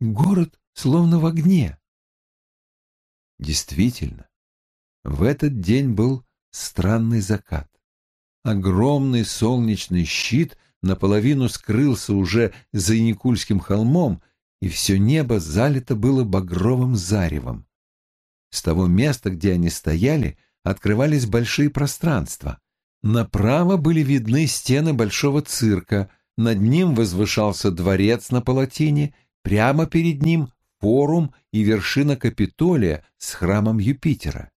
город словно в огне. Действительно, в этот день был странный закат. Огромный солнечный щит наполовину скрылся уже за Яникульским холмом, и все небо залито было багровым заревом. С того места, где они стояли, открывались большие пространства. Направо были видны стены большого цирка, над ним возвышался дворец на палатине, прямо перед ним форум и вершина Капитолия с храмом Юпитера.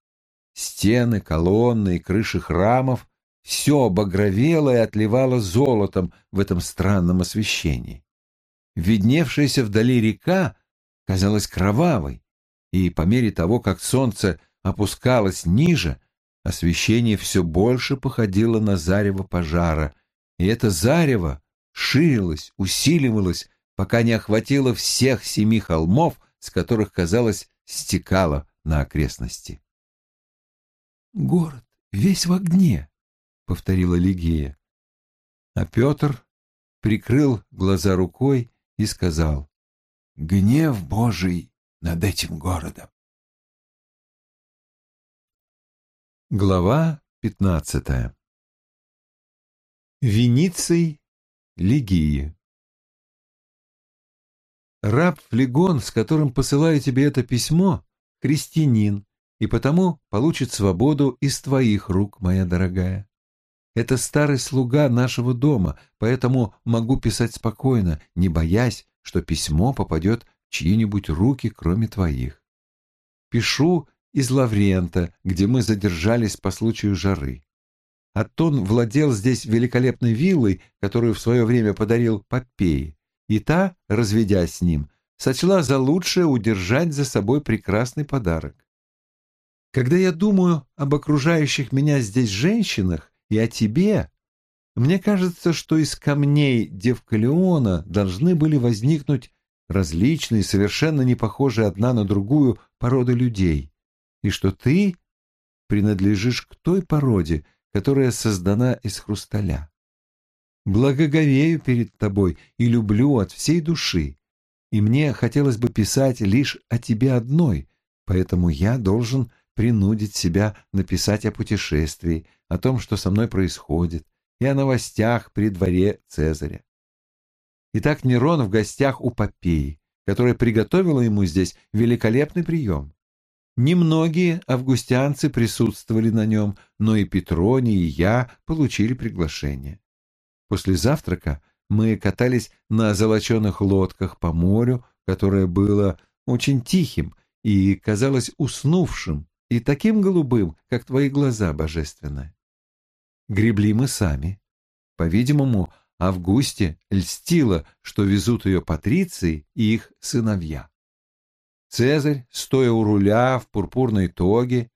Стены, колонны и крыши храмов все обогровело и отливало золотом в этом странном освещении. Видневшаяся вдали река казалась кровавой, и по мере того, как солнце опускалось ниже, освещение все больше походило на зарево пожара, и это зарево ширилось, усиливалось, пока не охватило всех семи холмов, с которых, казалось, стекало на окрестности. «Город весь в огне», — повторила Лигея. А Петр прикрыл глаза рукой и сказал, «Гнев Божий над этим городом». Глава пятнадцатая Вениций Лигии Раб Флегон, с которым посылаю тебе это письмо, христианин, и потому получит свободу из твоих рук, моя дорогая. Это старый слуга нашего дома, поэтому могу писать спокойно, не боясь, что письмо попадет в чьи-нибудь руки, кроме твоих. Пишу из Лаврента, где мы задержались по случаю жары. Аттон владел здесь великолепной виллой, которую в свое время подарил Попеи, и та, разведясь с ним, сочла за лучшее удержать за собой прекрасный подарок. Когда я думаю об окружающих меня здесь женщинах и о тебе, мне кажется, что из камней Девкалиона должны были возникнуть различные, совершенно не похожие одна на другую породы людей, и что ты принадлежишь к той породе, которая создана из хрусталя. Благоговею перед тобой и люблю от всей души, и мне хотелось бы писать лишь о тебе одной, поэтому я должен принудить себя написать о путешествии, о том, что со мной происходит, и о новостях при дворе Цезаря. Итак, Нерон в гостях у Попеи, которая приготовила ему здесь великолепный прием. Немногие августянцы присутствовали на нем, но и Петроний, и я получили приглашение. После завтрака мы катались на золоченых лодках по морю, которое было очень тихим и казалось уснувшим, и таким голубым, как твои глаза божественные. Гребли мы сами. По-видимому, Августе льстило, что везут ее патриции и их сыновья. Цезарь, стоя у руля в пурпурной тоге,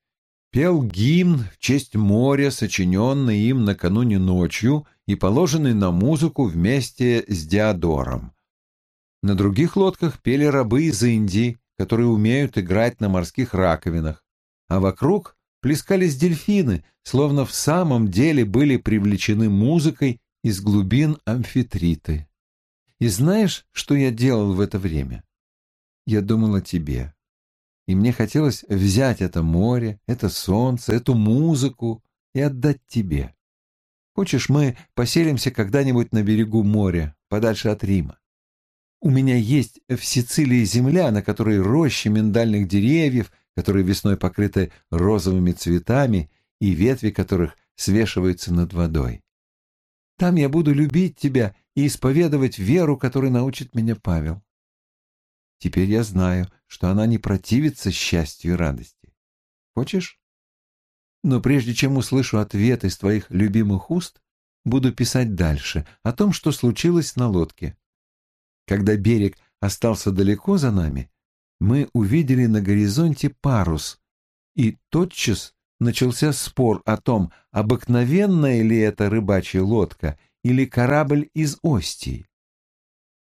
пел гимн в честь моря, сочиненный им накануне ночью и положенный на музыку вместе с Диодором. На других лодках пели рабы из Индии, которые умеют играть на морских раковинах, а вокруг плескались дельфины, словно в самом деле были привлечены музыкой из глубин амфитриты. И знаешь, что я делал в это время? Я думал о тебе. И мне хотелось взять это море, это солнце, эту музыку и отдать тебе. Хочешь, мы поселимся когда-нибудь на берегу моря, подальше от Рима? У меня есть в Сицилии земля, на которой рощи миндальных деревьев — которые весной покрыты розовыми цветами и ветви которых свешиваются над водой. Там я буду любить тебя и исповедовать веру, которой научит меня Павел. Теперь я знаю, что она не противится счастью и радости. Хочешь? Но прежде чем услышу ответ из твоих любимых уст, буду писать дальше о том, что случилось на лодке. Когда берег остался далеко за нами, мы увидели на горизонте парус, и тотчас начался спор о том, обыкновенная ли это рыбачья лодка или корабль из Остии.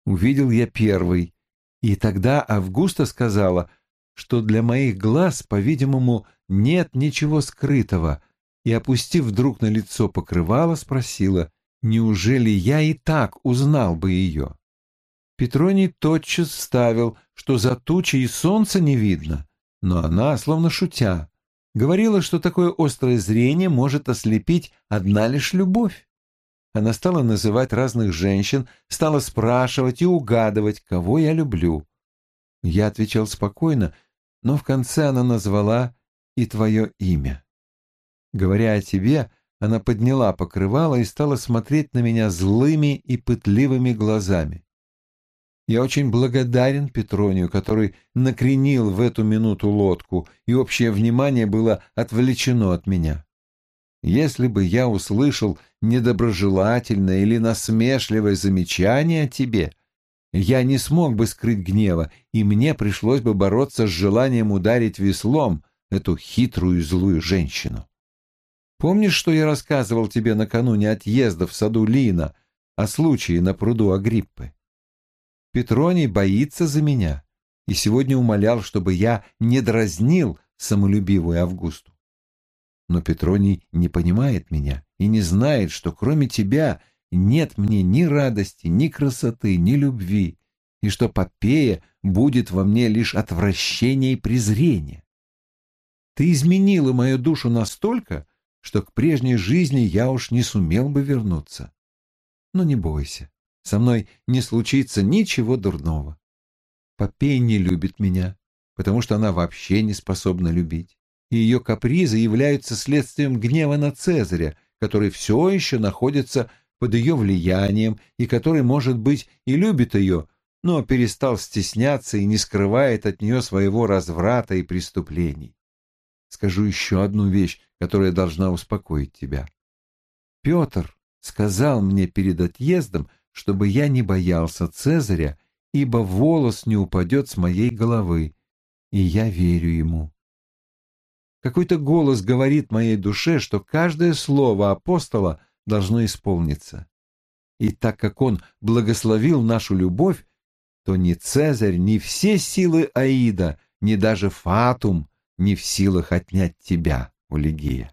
Увидел я первый, и тогда Августа сказала, что для моих глаз, по-видимому, нет ничего скрытого, и, опустив вдруг на лицо покрывало, спросила, неужели я и так узнал бы ее? Петроний тотчас вставил, что за тучей и солнца не видно, но она, словно шутя, говорила, что такое острое зрение может ослепить одна лишь любовь. Она стала называть разных женщин, стала спрашивать и угадывать, кого я люблю. Я отвечал спокойно, но в конце она назвала и твое имя. Говоря о тебе, она подняла покрывало и стала смотреть на меня злыми и пытливыми глазами. Я очень благодарен Петронию, который накренил в эту минуту лодку, и общее внимание было отвлечено от меня. Если бы я услышал недоброжелательное или насмешливое замечание о тебе, я не смог бы скрыть гнева, и мне пришлось бы бороться с желанием ударить веслом эту хитрую и злую женщину. Помнишь, что я рассказывал тебе накануне отъезда в саду Лина о случае на пруду Агриппы? Петроний боится за меня и сегодня умолял, чтобы я не дразнил самолюбивую Августу. Но Петроний не понимает меня и не знает, что кроме тебя нет мне ни радости, ни красоты, ни любви, и что Попея будет во мне лишь отвращение и презрение. Ты изменила мою душу настолько, что к прежней жизни я уж не сумел бы вернуться. Но не бойся, со мной не случится ничего дурного. Попея не любит меня, потому что она вообще не способна любить, и ее капризы являются следствием гнева на Цезаря, который все еще находится под ее влиянием и который, может быть, и любит ее, но перестал стесняться и не скрывает от нее своего разврата и преступлений. Скажу еще одну вещь, которая должна успокоить тебя. Петр сказал мне перед отъездом, чтобы я не боялся Цезаря, ибо волос не упадет с моей головы, и я верю ему. Какой-то голос говорит моей душе, что каждое слово апостола должно исполниться. И так как он благословил нашу любовь, то ни Цезарь, ни все силы Аида, ни даже Фатум не в силах отнять тебя, Улигия.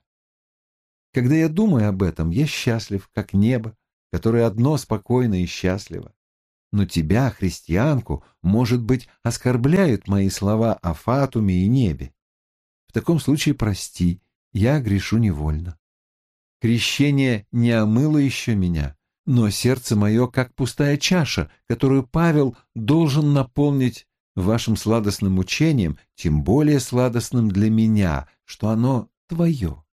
Когда я думаю об этом, я счастлив, как небо, которое одно спокойно и счастливо. Но тебя, христианку, может быть, оскорбляют мои слова о Фатуме и небе. В таком случае прости, я грешу невольно. Крещение не омыло еще меня, но сердце мое как пустая чаша, которую Павел должен наполнить вашим сладостным учением, тем более сладостным для меня, что оно твое.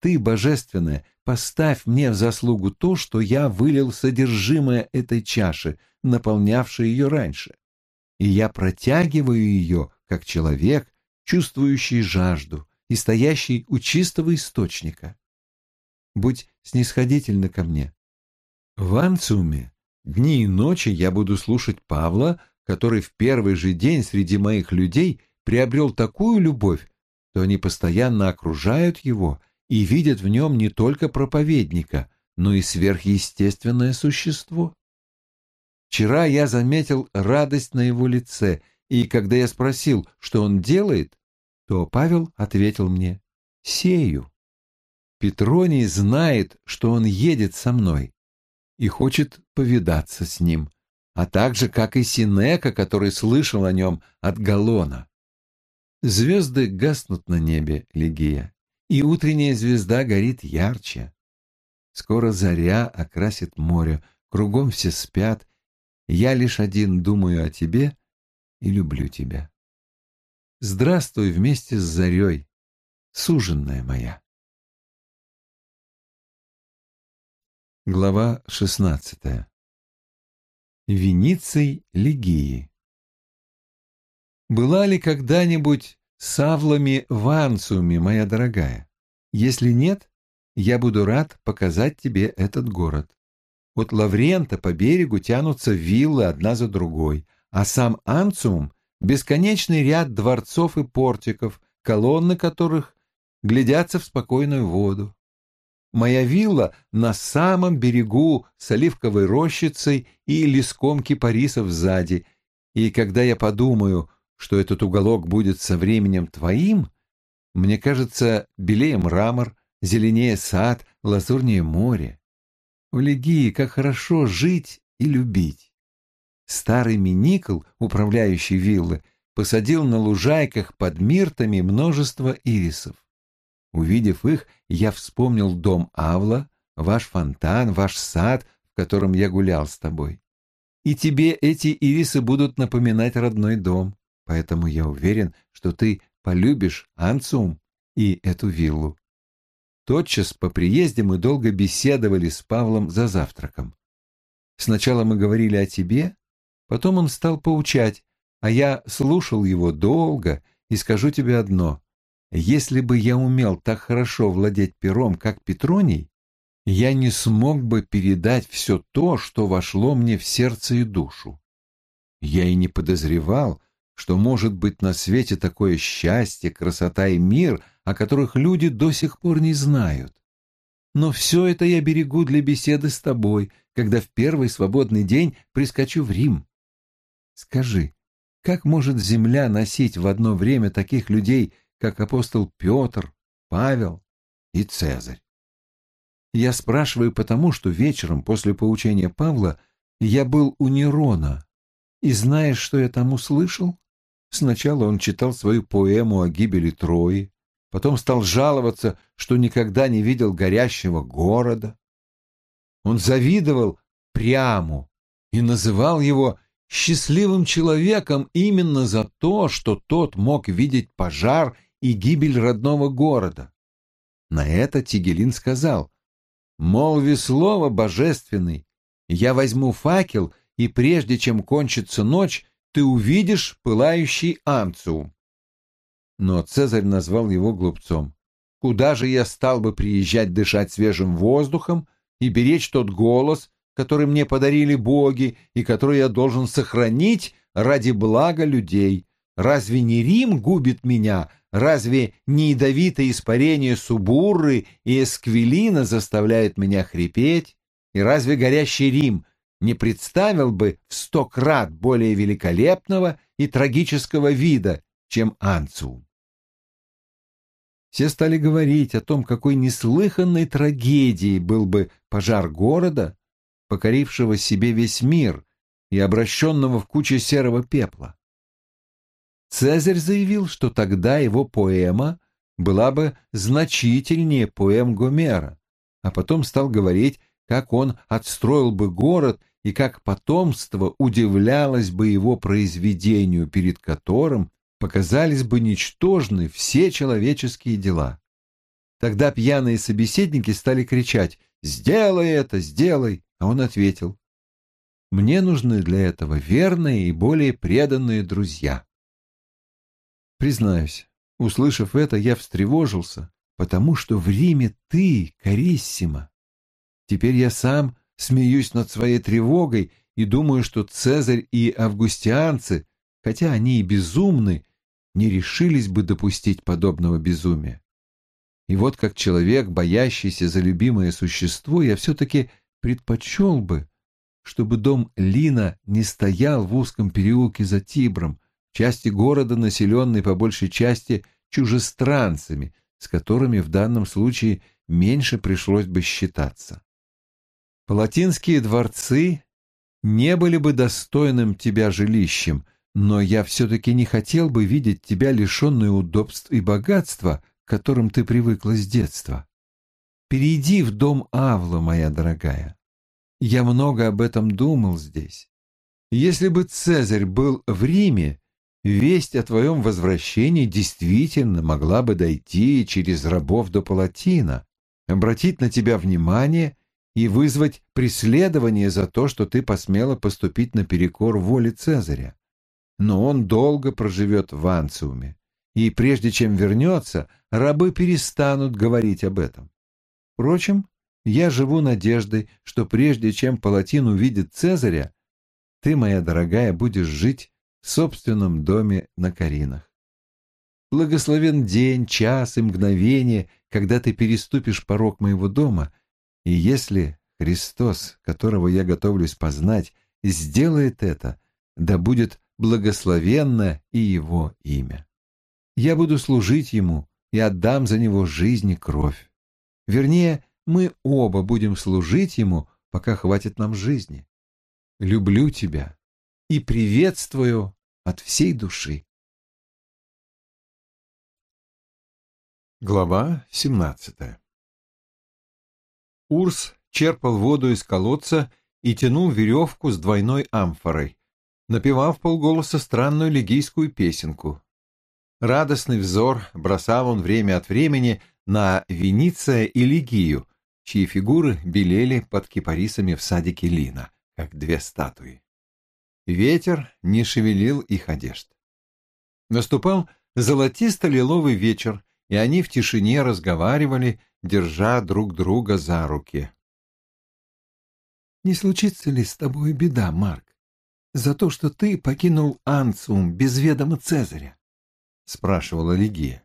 Ты, Божественное, поставь мне в заслугу то, что я вылил содержимое этой чаши, наполнявшей ее раньше. И я протягиваю ее, как человек, чувствующий жажду и стоящий у чистого источника будь снисходительна ко мне. В Анциуме дни и ночи я буду слушать Павла, который в первый же день среди моих людей приобрел такую любовь, что они постоянно окружают его и видят в нем не только проповедника, но и сверхъестественное существо. Вчера я заметил радость на его лице, и когда я спросил, что он делает, то Павел ответил мне «Сею». Петроний знает, что он едет со мной и хочет повидаться с ним, а также, как и Синека, который слышал о нем от Галлона. Звезды гаснут на небе, Лигия, и утренняя звезда горит ярче. Скоро заря окрасит море, кругом все спят, я лишь один думаю о тебе и люблю тебя. Здравствуй вместе с зарей, суженная моя. Глава 16. Вениций Лигии. Была ли когда-нибудь Савлами в Анциуме, моя дорогая? Если нет, я буду рад показать тебе этот город. От Лаврента по берегу тянутся виллы одна за другой, а сам Анциум — бесконечный ряд дворцов и портиков, колонны которых глядятся в спокойную воду. Моя вилла на самом берегу с оливковой рощицей и леском кипарисов сзади, и когда я подумаю, что этот уголок будет со временем твоим, мне кажется, белее мрамор, зеленее сад, лазурнее море. В Легии как хорошо жить и любить. старый Миникл, управляющий виллы, посадил на лужайках под миртами множество ирисов. Увидев их, я вспомнил дом Авла, ваш фонтан, ваш сад, в котором я гулял с тобой. И тебе эти ирисы будут напоминать родной дом, поэтому я уверен, что ты полюбишь Анциум и эту виллу. Тотчас по приезде мы долго беседовали с Павлом за завтраком. Сначала мы говорили о тебе, потом он стал поучать, а я слушал его долго и скажу тебе одно. Если бы я умел так хорошо владеть пером, как Петроний, я не смог бы передать все то, что вошло мне в сердце и душу. Я и не подозревал, что может быть на свете такое счастье, красота и мир, о которых люди до сих пор не знают. Но все это я берегу для беседы с тобой, когда в первый свободный день прискочу в Рим. Скажи, как может земля носить в одно время таких людей, как апостол Петр, Павел и Цезарь? Я спрашиваю потому, что вечером после поучения Павла я был у Нерона, и знаешь, что я там услышал? Сначала он читал свою поэму о гибели Трои, потом стал жаловаться, что никогда не видел горящего города. Он завидовал Пряму и называл его счастливым человеком именно за то, что тот мог видеть пожар и гибель родного города. На это Тигелин сказал, «Молви слово, божественный, я возьму факел, и прежде чем кончится ночь, ты увидишь пылающий анциум. Но Цезарь назвал его глупцом. Куда же я стал бы приезжать дышать свежим воздухом и беречь тот голос, который мне подарили боги и который я должен сохранить ради блага людей? Разве не Рим губит меня? Разве не ядовитое испарение Субурры и Эсквилина заставляет меня хрипеть? И разве горящий Рим не представил бы в сто крат более великолепного и трагического вида, чем Анциум. Все стали говорить о том, какой неслыханной трагедией был бы пожар города, покорившего себе весь мир и обращенного в кучу серого пепла. Цезарь заявил, что тогда его поэма была бы значительнее поэм Гомера, а потом стал говорить, как он отстроил бы город и как потомство удивлялось бы его произведению, перед которым показались бы ничтожны все человеческие дела. Тогда пьяные собеседники стали кричать «Сделай это, сделай!» А он ответил «Мне нужны для этого верные и более преданные друзья». Признаюсь, услышав это, я встревожился, потому что в Риме ты, Кариссима. Теперь я сам смеюсь над своей тревогой и думаю, что Цезарь и августианцы, хотя они и безумны, не решились бы допустить подобного безумия. И вот как человек, боящийся за любимое существо, я все-таки предпочел бы, чтобы дом Лина не стоял в узком переулке за Тибром, части города, населенной по большей части чужестранцами, с которыми в данном случае меньше пришлось бы считаться. Палатинские дворцы не были бы достойным тебя жилищем, но я все-таки не хотел бы видеть тебя лишенной удобств и богатства, к которым ты привыкла с детства. Перейди в дом Авла, моя дорогая. Я много об этом думал здесь. Если бы Цезарь был в Риме, весть о твоем возвращении действительно могла бы дойти через рабов до Палатина, обратить на тебя внимание и вызвать преследование за то, что ты посмела поступить наперекор воле Цезаря. Но он долго проживет в Анциуме, и прежде чем вернется, рабы перестанут говорить об этом. Впрочем, я живу надеждой, что прежде чем Палатин увидит Цезаря, ты, моя дорогая, будешь жить собственном доме на Каринах. Благословен день, час и мгновение, когда ты переступишь порог моего дома — и если Христос, которого я готовлюсь познать, сделает это, да будет благословенно и Его имя. Я буду служить Ему и отдам за Него жизнь и кровь. Вернее, мы оба будем служить Ему, пока хватит нам жизни. Люблю тебя, и приветствую от всей души. Глава 17 Урс черпал воду из колодца и тянул веревку с двойной амфорой, напевал в полголоса странную легийскую песенку. Радостный взор бросал он время от времени на Вениция и Легию, чьи фигуры белели под кипарисами в садике Лина, как две статуи. Ветер не шевелил их одежд. Наступал золотисто-лиловый вечер, и они в тишине разговаривали, держа друг друга за руки. «Не случится ли с тобой беда, Марк, за то, что ты покинул Анциум без ведома Цезаря?» — спрашивала Лигия.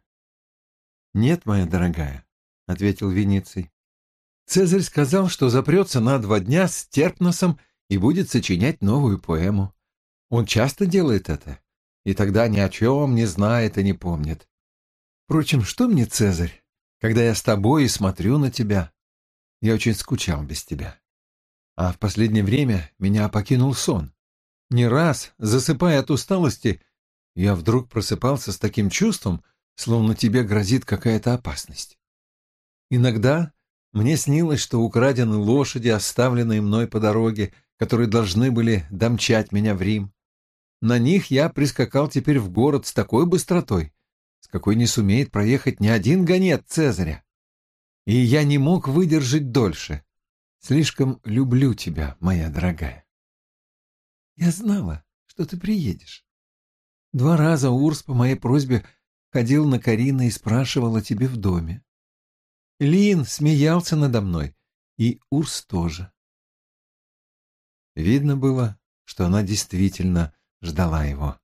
«Нет, моя дорогая», — ответил Вениций. «Цезарь сказал, что запрется на два дня с Терпносом и будет сочинять новую поэму. Он часто делает это, и тогда ни о чем не знает и не помнит. Впрочем, что мне, Цезарь, когда я с тобой и смотрю на тебя? Я очень скучал без тебя. А в последнее время меня покинул сон. Не раз, засыпая от усталости, я вдруг просыпался с таким чувством, словно тебе грозит какая-то опасность. Иногда мне снилось, что украдены лошади, оставленные мной по дороге, которые должны были домчать меня в Рим. На них я прискакал теперь в город с такой быстротой, с какой не сумеет проехать ни один гонец Цезаря. И я не мог выдержать дольше. Слишком люблю тебя, моя дорогая. Я знала, что ты приедешь. Два раза Урс по моей просьбе ходил на Карина и спрашивал о тебе в доме. Лин смеялся надо мной, и Урс тоже. Видно было, что она действительно ждала его.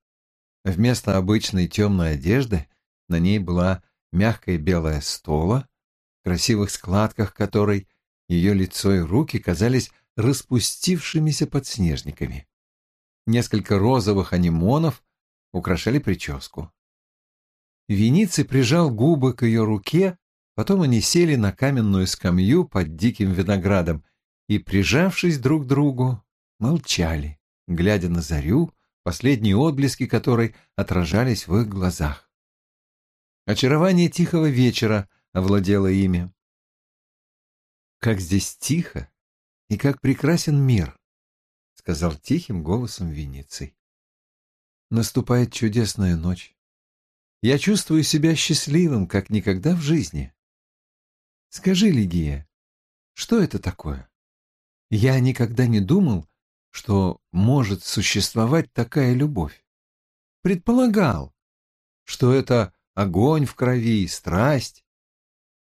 Вместо обычной темной одежды на ней была мягкая белая стола, в красивых складках которой ее лицо и руки казались распустившимися подснежниками. Несколько розовых анимонов украшали прическу. Вениций прижал губы к ее руке, потом они сели на каменную скамью под диким виноградом и, прижавшись друг к другу, молчали, глядя на зарю, последние отблески которой отражались в их глазах. Очарование тихого вечера овладело ими. «Как здесь тихо и как прекрасен мир», — сказал тихим голосом Вениций. «Наступает чудесная ночь. Я чувствую себя счастливым, как никогда в жизни. Скажи, Лигия, что это такое? Я никогда не думал, что может существовать такая любовь. Предполагал, что это огонь в крови, страсть.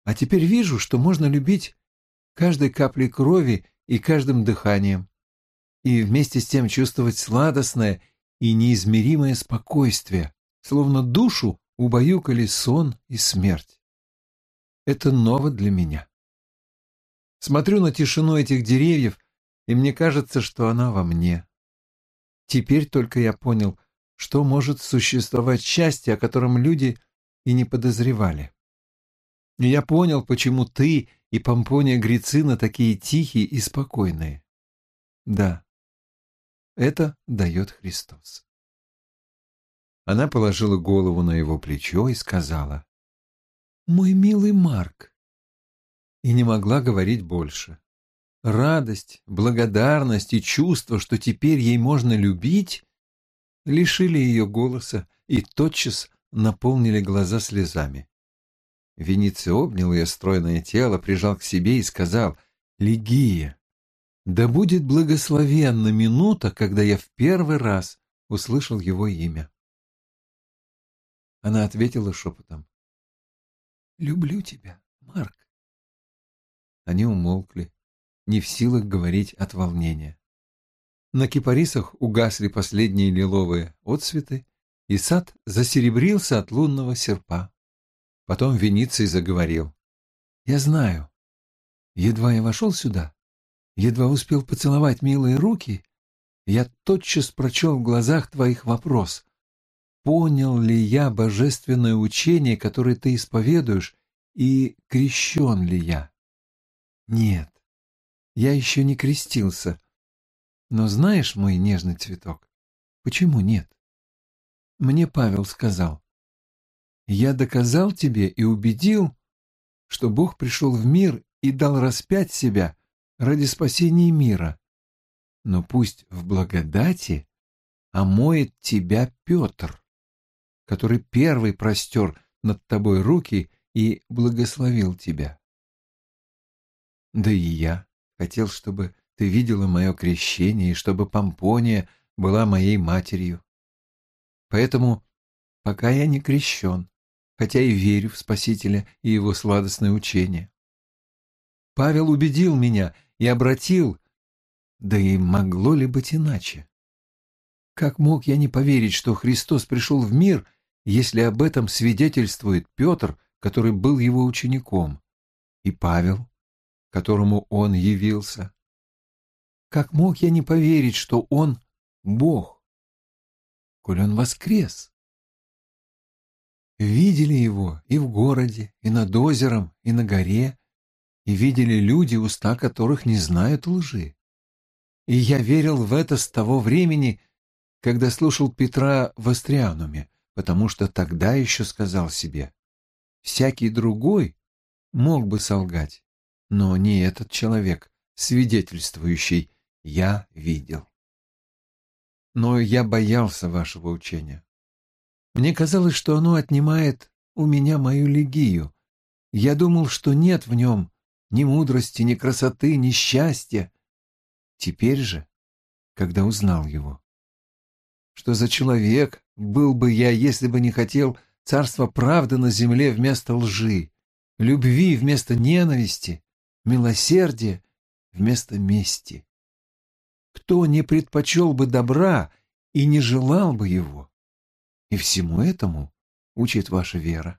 А теперь вижу, что можно любить каждой каплей крови и каждым дыханием, и вместе с тем чувствовать сладостное и неизмеримое спокойствие, словно душу убаюкали сон и смерть. Это ново для меня. Смотрю на тишину этих деревьев, и мне кажется, что она во мне. Теперь только я понял, что может существовать счастье, о котором люди и не подозревали. И я понял, почему ты и Помпония Грицина такие тихие и спокойные. Да, это дает Христос. Она положила голову на его плечо и сказала, «Мой милый Марк!» И не могла говорить больше. Радость, благодарность и чувство, что теперь ей можно любить, лишили ее голоса и тотчас наполнили глаза слезами. Вениций обнял ее стройное тело, прижал к себе и сказал, «Лигия, да будет благословенна минута, когда я в первый раз услышал его имя». Она ответила шепотом, «Люблю тебя, Марк». Они умолкли, не в силах говорить от волнения. На кипарисах угасли последние лиловые отцветы, и сад засеребрился от лунного серпа. Потом Вениций заговорил. «Я знаю. Едва я вошел сюда, едва успел поцеловать милые руки, я тотчас прочел в глазах твоих вопрос. Понял ли я божественное учение, которое ты исповедуешь, и крещен ли я? Нет, я еще не крестился. Но знаешь, мой нежный цветок, Почему нет? Мне Павел сказал, «Я доказал тебе и убедил, что Бог пришел в мир и дал распять себя ради спасения мира. Но пусть в благодати омоет тебя Петр, который первый простер над тобой руки и благословил тебя. Да и я хотел, чтобы ты видела мое крещение и чтобы Помпония была моей матерью. Поэтому, пока я не крещен, хотя и верю в Спасителя и его сладостное учение. Павел убедил меня и обратил, да и могло ли быть иначе? Как мог я не поверить, что Христос пришел в мир, если об этом свидетельствует Петр, который был его учеником, и Павел, которому он явился? Как мог я не поверить, что он Бог, коль он воскрес? Видели его и в городе, и над озером, и на горе, и видели люди, уста которых не знают лжи. И я верил в это с того времени, когда слушал Петра в Астриануме, потому что тогда еще сказал себе, всякий другой мог бы солгать, но не этот человек, свидетельствующий «я видел». Но я боялся вашего учения. Мне казалось, что оно отнимает у меня мою легию. Я думал, что нет в нем ни мудрости, ни красоты, ни счастья. Теперь же, когда узнал его, что за человек был бы я, если бы не хотел царства правды на земле вместо лжи, любви вместо ненависти, милосердия вместо мести. Кто не предпочел бы добра и не желал бы его? И всему этому учит ваша вера.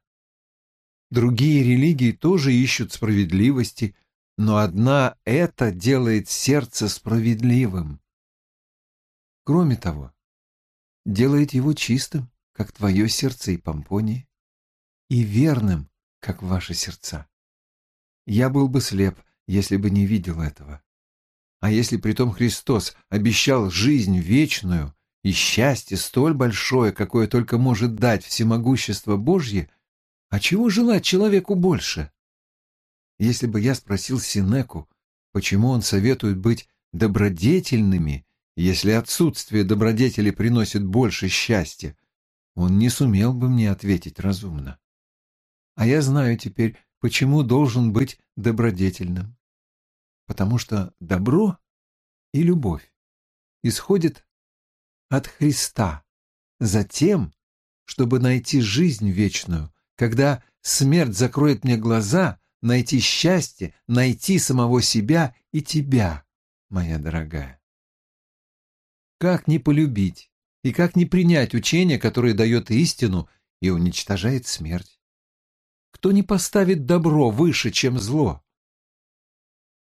Другие религии тоже ищут справедливости, но одна это делает сердце справедливым. Кроме того, делает его чистым, как твое сердце и помпонии, и верным, как ваши сердца. Я был бы слеп, если бы не видел этого. А если притом Христос обещал жизнь вечную и счастье столь большое, какое только может дать всемогущество Божье, а чего желать человеку больше? Если бы я спросил Синеку, почему он советует быть добродетельными если отсутствие добродетели приносит больше счастья, он не сумел бы мне ответить разумно. А я знаю теперь, почему должен быть добродетельным. Потому что добро и любовь исходят от Христа, затем, чтобы найти жизнь вечную, когда смерть закроет мне глаза, найти счастье, найти самого себя и тебя, моя дорогая. Как не полюбить и как не принять учение, которое дает истину и уничтожает смерть? Кто не поставит добро выше, чем зло?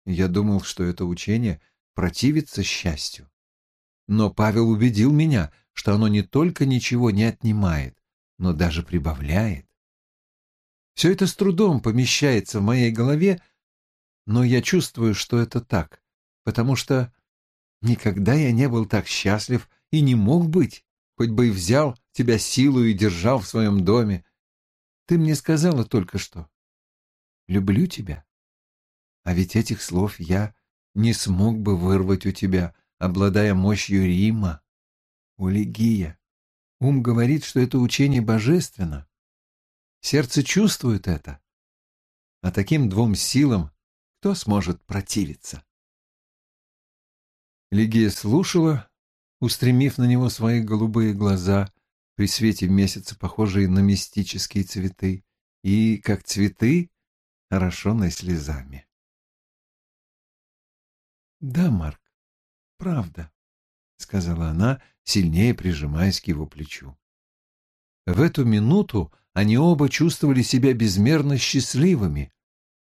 Я думал, что это учение противится счастью. Но Павел убедил меня, что оно не только ничего не отнимает, но даже прибавляет. Все это с трудом помещается в моей голове, но я чувствую, что это так, потому что Никогда я не был так счастлив и не мог быть, хоть бы и взял тебя силу и держал в своем доме. Ты мне сказала только что. Люблю тебя. А ведь этих слов я не смог бы вырвать у тебя, обладая мощью Рима. Улигия. Ум говорит, что это учение божественно. Сердце чувствует это. А таким двум силам кто сможет противиться? Лигия слушала, устремив на него свои голубые глаза при свете месяца, похожие на мистические цветы, и, как цветы, орошенные слезами. «Да, Марк, правда», — сказала она, сильнее прижимаясь к его плечу. В эту минуту они оба чувствовали себя безмерно счастливыми,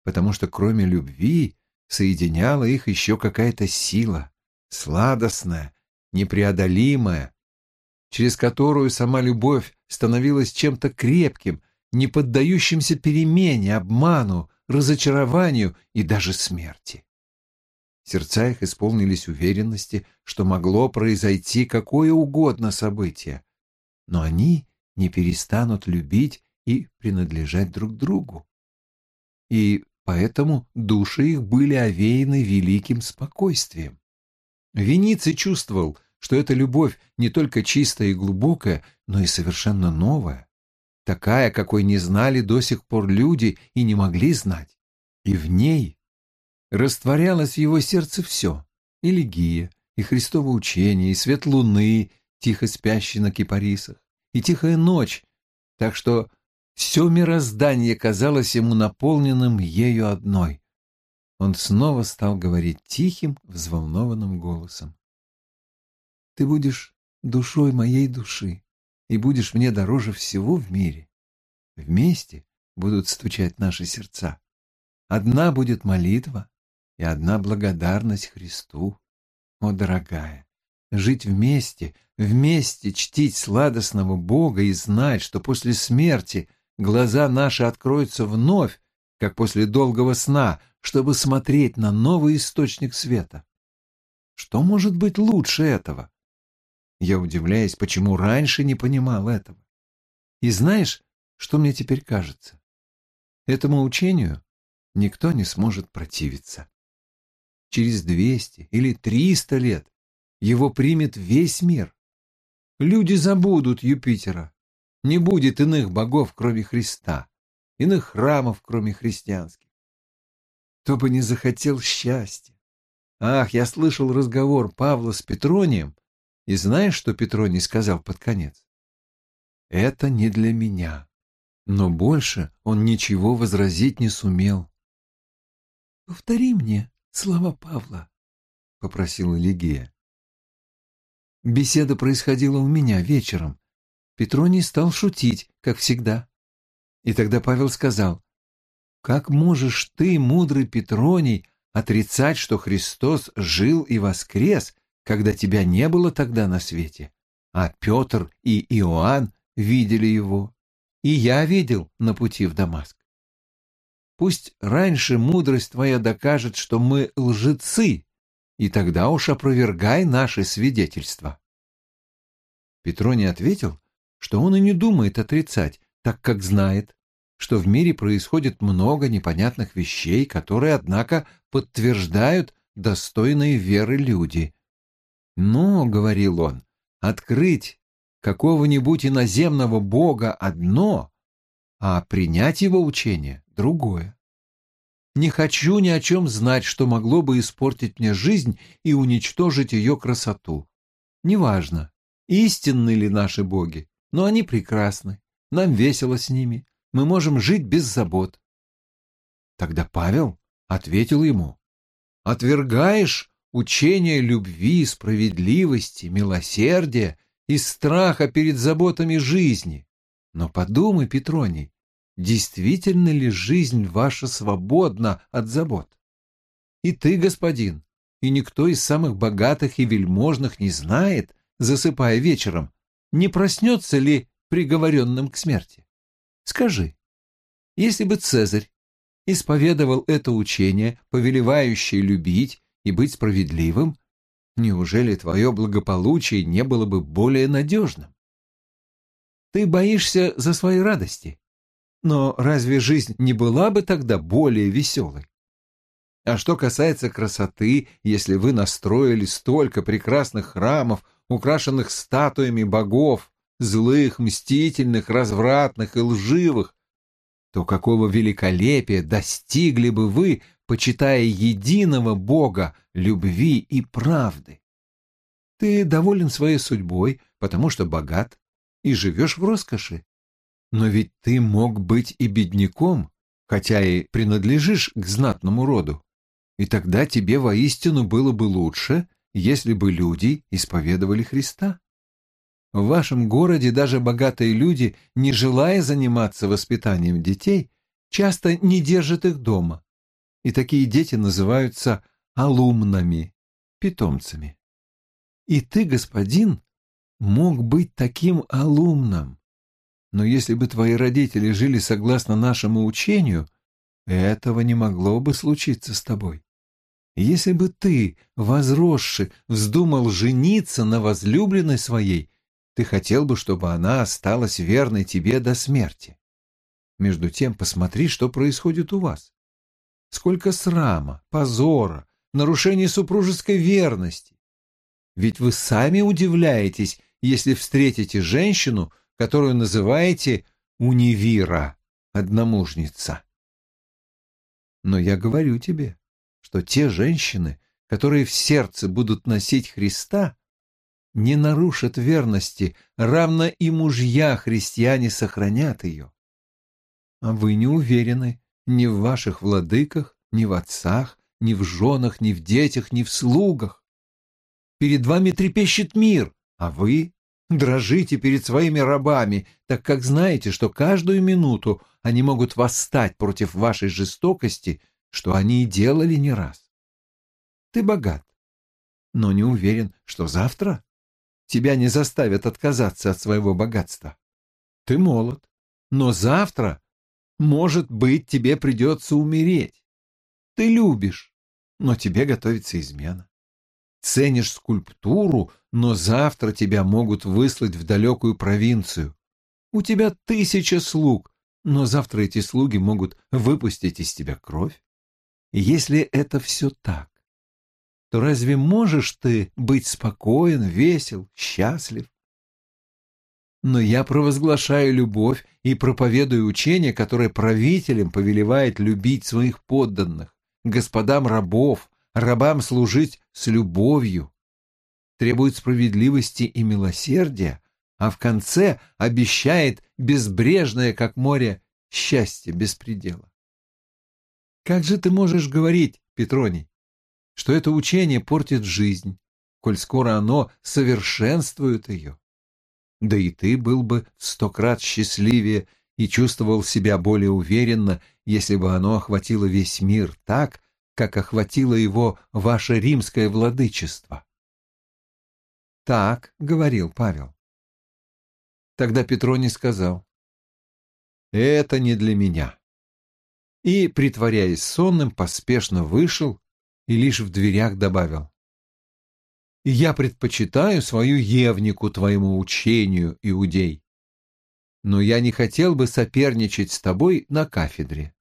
потому что кроме любви соединяла их еще какая-то сила, сладостная, непреодолимая, через которую сама любовь становилась чем-то крепким, не поддающимся перемене, обману, разочарованию и даже смерти. Сердца их исполнились уверенности, что могло произойти какое угодно событие, но они не перестанут любить и принадлежать друг другу. И поэтому души их были овеяны великим спокойствием. Вениций чувствовал, что эта любовь не только чистая и глубокая, но и совершенно новая, такая, какой не знали до сих пор люди и не могли знать. И в ней растворялось в его сердце все — и Легия, и Христово учение, и свет луны, тихо спящий на кипарисах, и тихая ночь, так что все мироздание казалось ему наполненным ею одной. Он снова стал говорить тихим, взволнованным голосом. «Ты будешь душой моей души и будешь мне дороже всего в мире. Вместе будут стучать наши сердца. Одна будет молитва и одна благодарность Христу. О, дорогая, жить вместе, вместе чтить сладостного Бога и знать, что после смерти глаза наши откроются вновь, как после долгого сна, чтобы смотреть на новый источник света. Что может быть лучше этого? Я удивляюсь, почему раньше не понимал этого. И знаешь, что мне теперь кажется? Этому учению никто не сможет противиться. Через двести или триста лет его примет весь мир. Люди забудут Юпитера. Не будет иных богов, кроме Христа, иных храмов, кроме христианских. Кто бы не захотел счастья. Ах, я слышал разговор Павла с Петронием, и знаешь, что Петроний сказал под конец? Это не для меня. Но больше он ничего возразить не сумел. «Повтори мне слова Павла», — попросила Лигия. Беседа происходила у меня вечером. Петроний стал шутить, как всегда. И тогда Павел сказал, «Как можешь ты, мудрый Петроний, отрицать, что Христос жил и воскрес, когда тебя не было тогда на свете, а Петр и Иоанн видели его, и я видел на пути в Дамаск. Пусть раньше мудрость твоя докажет, что мы лжецы, и тогда уж опровергай наши свидетельства. Петроний ответил, что он и не думает отрицать, так как знает, что в мире происходит много непонятных вещей, которые, однако, подтверждают достойные веры люди. Но, — говорил он, — открыть какого-нибудь иноземного бога одно, а принять его учение другое. Не хочу ни о чем знать, что могло бы испортить мне жизнь и уничтожить ее красоту. Неважно, истинны ли наши боги, но они прекрасны, нам весело с ними, мы можем жить без забот. Тогда Павел ответил ему, «Отвергаешь учение любви, справедливости, милосердия и страха перед заботами жизни. Но подумай, Петроний, действительно ли жизнь ваша свободна от забот? И ты, господин, и никто из самых богатых и вельможных не знает, засыпая вечером, не проснется ли приговоренным к смерти. Скажи, если бы Цезарь исповедовал это учение, повелевающее любить и быть справедливым, неужели твое благополучие не было бы более надежным? Ты боишься за свои радости, но разве жизнь не была бы тогда более веселой? А что касается красоты, если вы настроили столько прекрасных храмов, украшенных статуями богов, злых, мстительных, развратных и лживых, то какого великолепия достигли бы вы, почитая единого Бога любви и правды. Ты доволен своей судьбой, потому что богат, и живешь в роскоши. Но ведь ты мог быть и бедняком, хотя и принадлежишь к знатному роду. И тогда тебе воистину было бы лучше, если бы люди исповедовали Христа. В вашем городе даже богатые люди, не желая заниматься воспитанием детей, часто не держат их дома, и такие дети называются алумнами, питомцами. И ты, господин, мог быть таким алумном. Но если бы твои родители жили согласно нашему учению, этого не могло бы случиться с тобой. Если бы ты, возросший, вздумал жениться на возлюбленной своей, ты хотел бы, чтобы она осталась верной тебе до смерти. Между тем посмотри, что происходит у вас. Сколько срама, позора, нарушений супружеской верности. Ведь вы сами удивляетесь, если встретите женщину, которую называете унивира, одномужница. Но я говорю тебе, что те женщины, которые в сердце будут носить Христа, не нарушат верности, равно и мужья христиане сохранят ее. А вы не уверены ни в ваших владыках, ни в отцах, ни в женах, ни в детях, ни в слугах. Перед вами трепещет мир, а вы дрожите перед своими рабами, так как знаете, что каждую минуту они могут восстать против вашей жестокости, что они и делали не раз. Ты богат, но не уверен, что завтра тебя не заставят отказаться от своего богатства. Ты молод, но завтра, может быть, тебе придется умереть. Ты любишь, но тебе готовится измена. Ценишь скульптуру, но завтра тебя могут выслать в далекую провинцию. У тебя тысяча слуг, но завтра эти слуги могут выпустить из тебя кровь. Если это все так, то разве можешь ты быть спокоен, весел, счастлив? Но я провозглашаю любовь и проповедую учение, которое правителям повелевает любить своих подданных, господам рабов, рабам служить с любовью, требует справедливости и милосердия, а в конце обещает безбрежное, как море, счастье без предела. Как же ты можешь говорить, Петроний, что это учение портит жизнь, коль скоро оно совершенствует ее? Да и ты был бы сто крат счастливее и чувствовал себя более уверенно, если бы оно охватило весь мир так, как охватило его ваше римское владычество. Так говорил Павел. Тогда Петроний сказал, «Это не для меня». И, притворяясь сонным, поспешно вышел и лишь в дверях добавил, «Я предпочитаю свою Евнику твоему учению, Иудей, но я не хотел бы соперничать с тобой на кафедре».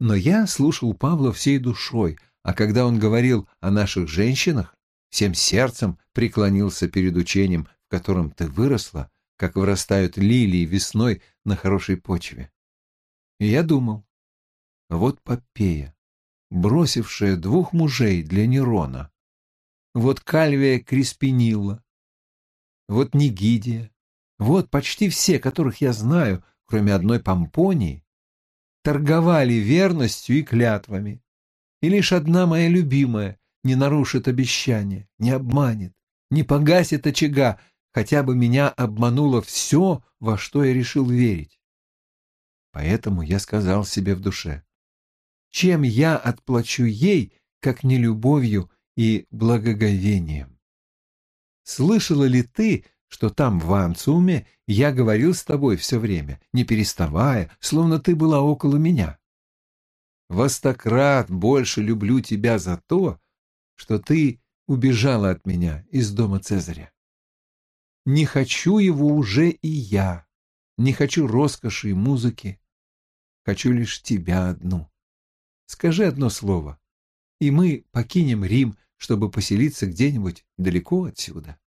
Но я слушал Павла всей душой, а когда он говорил о наших женщинах, всем сердцем преклонился перед учением, в котором ты выросла, как вырастают лилии весной на хорошей почве. И я думал, вот Попея, бросившая двух мужей для Нерона, вот Кальвия Криспинилла, вот Нигидия, вот почти все, которых я знаю, кроме одной Помпонии, торговали верностью и клятвами. И лишь одна моя любимая не нарушит обещания, не обманет, не погасит очага, хотя бы меня обмануло все, во что я решил верить. Поэтому я сказал себе в душе, чем я отплачу ей, как не любовью и благоговением? Слышала ли ты, что там, в Анцуме, я говорил с тобой все время, не переставая, словно ты была около меня? Востократ больше люблю тебя за то, что ты убежала от меня из дома Цезаря. Не хочу его уже и я, не хочу роскоши и музыки, хочу лишь тебя одну. Скажи одно слово, и мы покинем Рим, чтобы поселиться где-нибудь далеко отсюда.